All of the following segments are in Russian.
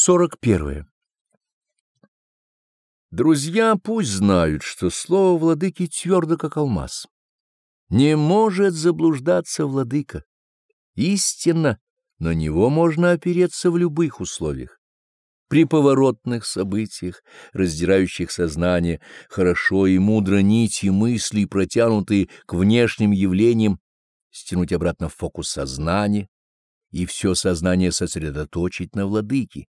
41. Друзья пусть знают, что слово владыки твердо, как алмаз. Не может заблуждаться владыка. Истинно, на него можно опереться в любых условиях. При поворотных событиях, раздирающих сознание, хорошо и мудро нити мыслей, протянутые к внешним явлениям, стянуть обратно в фокус сознания и все сознание сосредоточить на владыке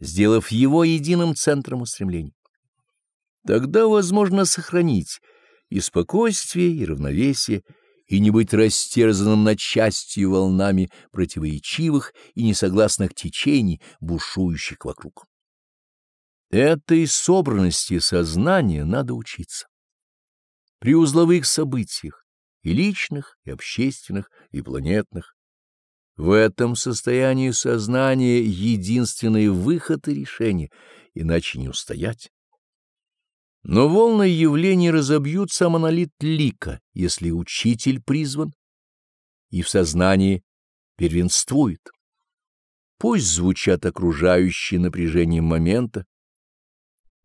сделав его единым центром устремлений. Тогда возможно сохранить и спокойствие, и равновесие, и не быть растерзанным на части волнами противоречивых и несогласных течений, бушующих вокруг. Этой собранности сознания надо учиться. При узловых событиях, и личных, и общественных, и планетных, в этом состоянии сознания единственный выход и решение, иначе не устоять. Но волны явлений разобьются монолит лика, если учитель призван и в сознании первенствует. Пусть звучат окружающие напряжением момента,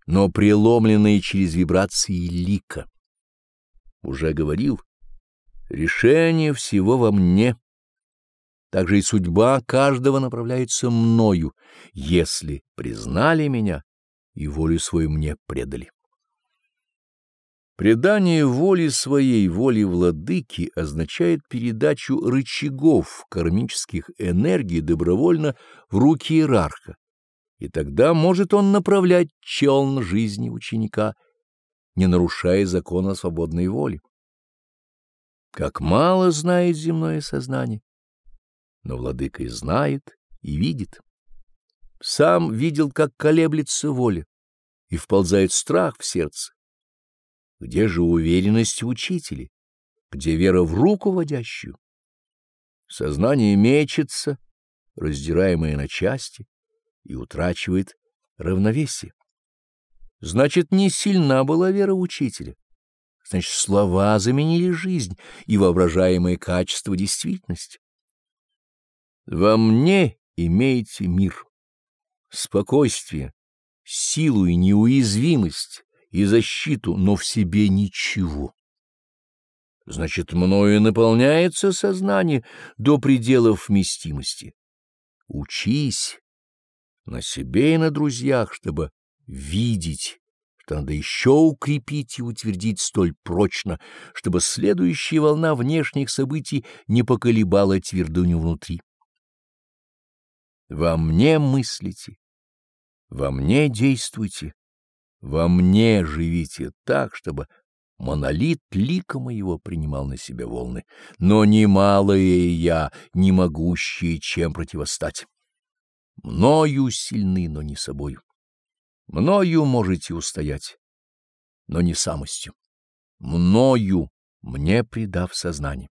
но преломленные через вибрации лика. Уже говорил, решение всего во мне — также и судьба каждого направляется мною, если признали меня и волю свою мне предали. Предание воли своей, воли владыки, означает передачу рычагов кармических энергий добровольно в руки иерарха, и тогда может он направлять челн жизни ученика, не нарушая закона свободной воли. Как мало знает земное сознание, но владыка и знает, и видит. Сам видел, как колеблется воля, и вползает страх в сердце. Где же уверенность в учителе? Где вера в руку водящую? Сознание мечется, раздираемое на части, и утрачивает равновесие. Значит, не сильна была вера учителя. Значит, слова заменили жизнь и воображаемое качество действительности. Во мне имеете мир, спокойствие, силу и неуязвимость, и защиту, но в себе ничего. Значит, мною наполняется сознание до пределов вместимости. Учись на себе и на друзьях, чтобы видеть, что надо еще укрепить и утвердить столь прочно, чтобы следующая волна внешних событий не поколебала твердыню внутри. Во мне мыслите, во мне действуйте, во мне живите так, чтобы монолит лика моего принимал на себя волны, но не малое я, не могущие чем противостать. Мною сильны, но не собою. Мною можете устоять, но не самостью. Мною, мне придав сознание.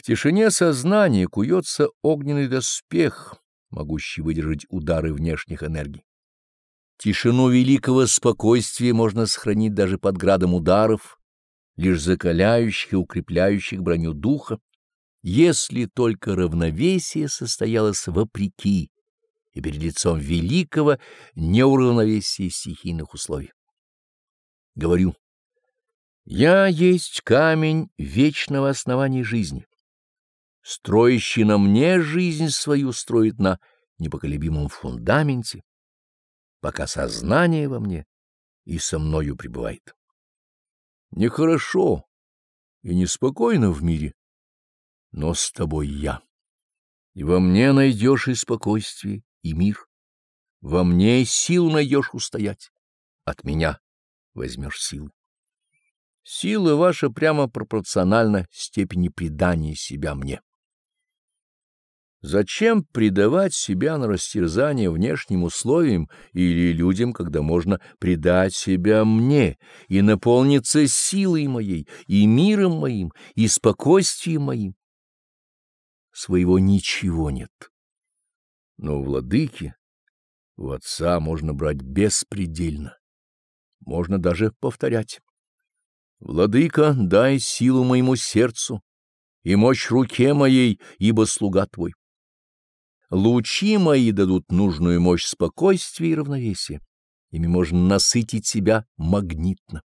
В тишине сознания куется огненный доспех, могущий выдержать удары внешних энергий. Тишину великого спокойствия можно сохранить даже под градом ударов, лишь закаляющих и укрепляющих броню духа, если только равновесие состоялось вопреки и перед лицом великого неуравновесия стихийных условий. Говорю, я есть камень вечного основания жизни строящий на мне жизнь свою строит на непоколебимом фундаменте, пока сознание во мне и со мною пребывает. Нехорошо и неспокойно в мире, но с тобой я. И во мне найдешь и спокойствие, и мир. Во мне сил найдешь устоять. От меня возьмешь силу. Сила ваша прямо пропорциональна степени предания себя мне. Зачем предавать себя на растерзание внешним условиям или людям, когда можно предать себя мне и наполниться силой моей, и миром моим, и спокойствием моим? Своего ничего нет. Но владыки, у отца можно брать беспредельно. Можно даже повторять. Владыка, дай силу моему сердцу и мощь руке моей, ибо слуга твой. Лучи мои дадут нужную мощь спокойствия и равновесия. Ими можно насытить себя магнитно.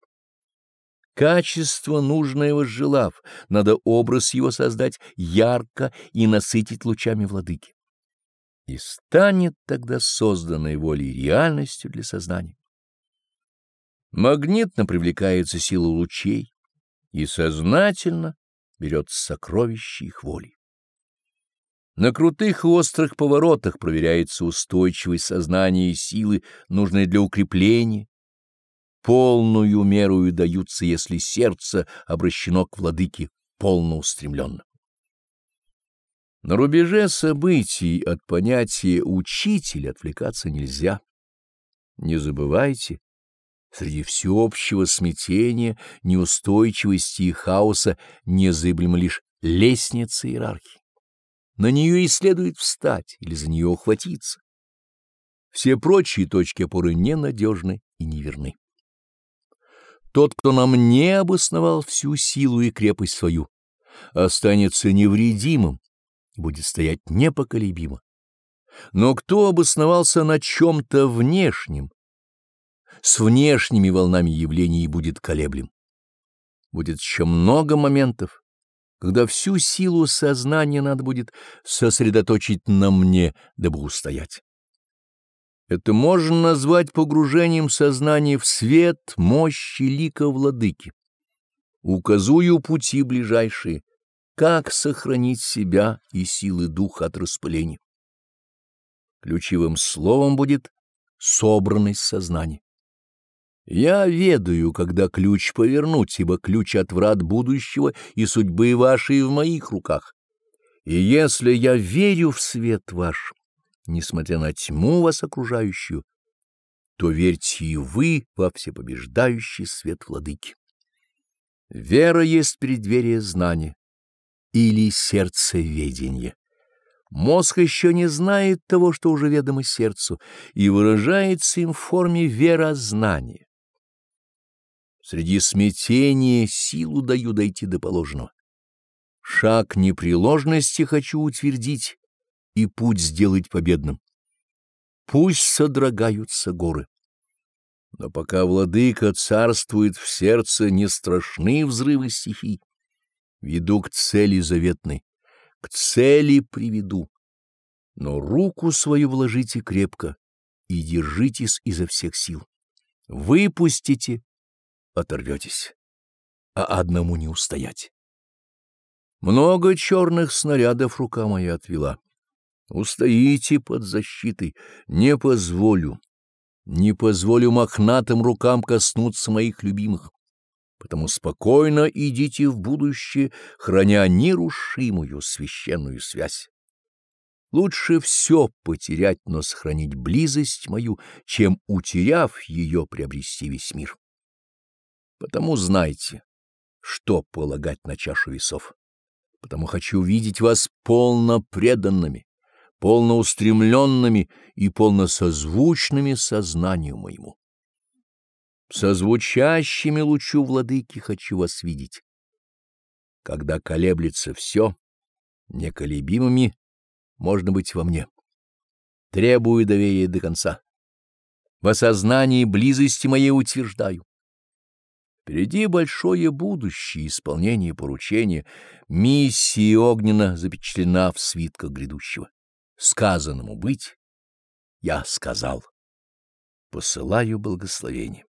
Качество, нужное возжелав, надо образ его создать ярко и насытить лучами владыки. И станет тогда созданной волей реальностью для сознания. Магнитно привлекается сила лучей и сознательно берет сокровища их воли. На крутых и острых поворотах проверяется устойчивость сознания и силы, нужные для укрепления. Полную меру даются, если сердце обращено к владыке полноустремленно. На рубеже событий от понятия «учитель» отвлекаться нельзя. Не забывайте, среди всеобщего смятения, неустойчивости и хаоса незыблема лишь лестница иерархии. На нее и следует встать или за нее ухватиться. Все прочие точки опоры ненадежны и неверны. Тот, кто нам не обосновал всю силу и крепость свою, останется невредимым и будет стоять непоколебимо. Но кто обосновался на чем-то внешнем, с внешними волнами явлений будет колеблем. Будет еще много моментов, когда всю силу сознания надо будет сосредоточить на мне, дабы устоять. Это можно назвать погружением сознания в свет мощи лика владыки. Указую пути ближайшие, как сохранить себя и силы духа от распыления. Ключевым словом будет собранность сознания. Я ведаю, когда ключ повернуть, ибо ключ от врат будущего и судьбы вашей в моих руках. И если я верю в свет ваш, несмотря на тьму вас окружающую, то верьте и вы во всепобеждающий свет владыки. Вера есть преддверие знания или сердце ведения. Мозг еще не знает того, что уже ведомо сердцу, и выражается им в форме верознания. Среди смятения силу даю дойти до положенного. Шаг непреложности хочу утвердить и путь сделать победным. Пусть содрогаются горы. Но пока владыка царствует в сердце, не страшны взрывы стихий. Веду к цели заветной, к цели приведу. Но руку свою вложите крепко и держитесь изо всех сил. Выпустите оторветесь, а одному не устоять. Много черных снарядов рука моя отвела. Устоите под защитой, не позволю, не позволю мохнатым рукам коснуться моих любимых. Потому спокойно идите в будущее, храня нерушимую священную связь. Лучше все потерять, но сохранить близость мою, чем, утеряв ее, приобрести весь мир. Потому знайте, что полагать на чашу весов. Потому хочу видеть вас полно преданными, полно устремленными и полно созвучными сознанию моему. Созвучащими лучу владыки хочу вас видеть. Когда колеблется все, неколебимыми можно быть во мне. Требую доверия до конца. В осознании близости моей утверждаю. Впереди большое будущее исполнение поручения. Миссия огненно запечатлена в свитках грядущего. Сказанному быть, я сказал. Посылаю благословение.